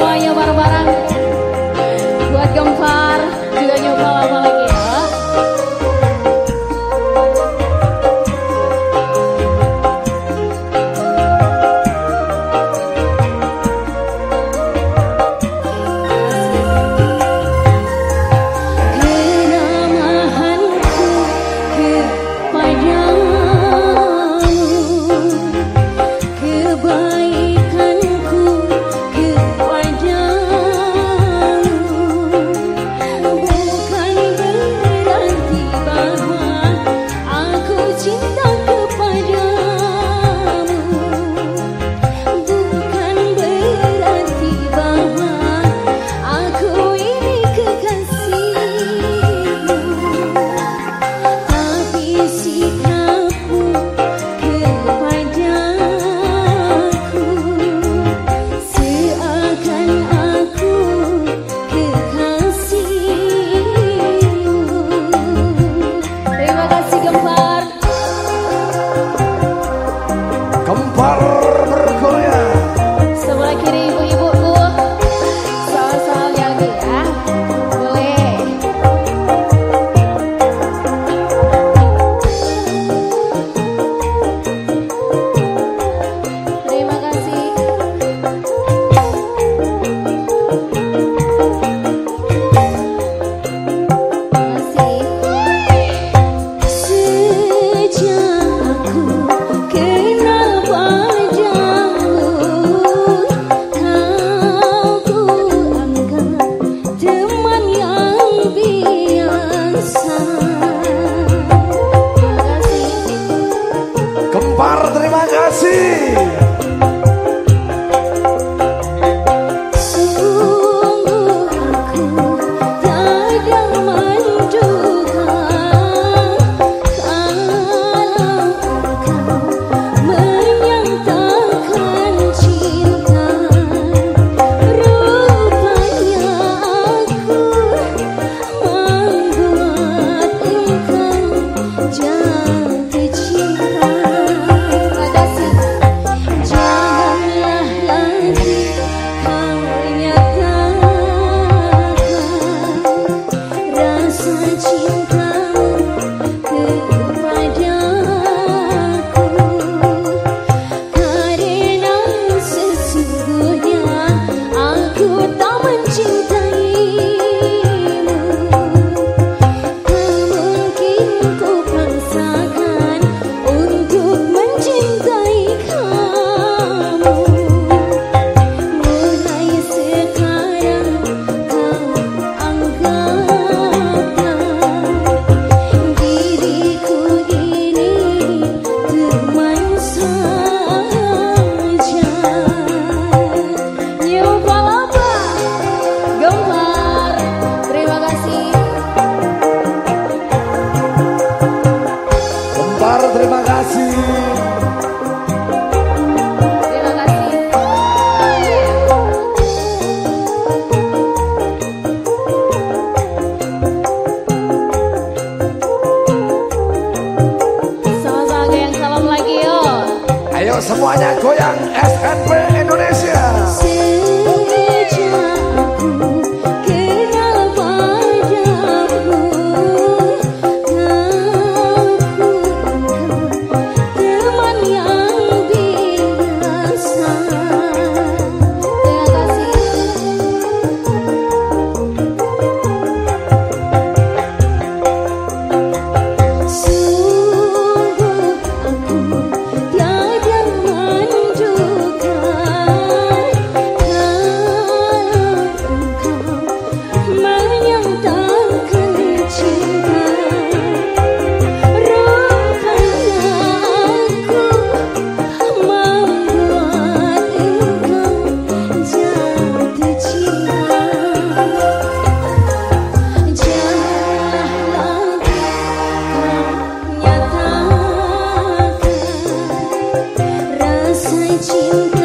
semuanya bareng-bareng. Buat Gempar juga nyoba lama lagi terima kasih. semuanya goyang SNP Indonesia. 情。